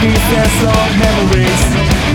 pieces of memories.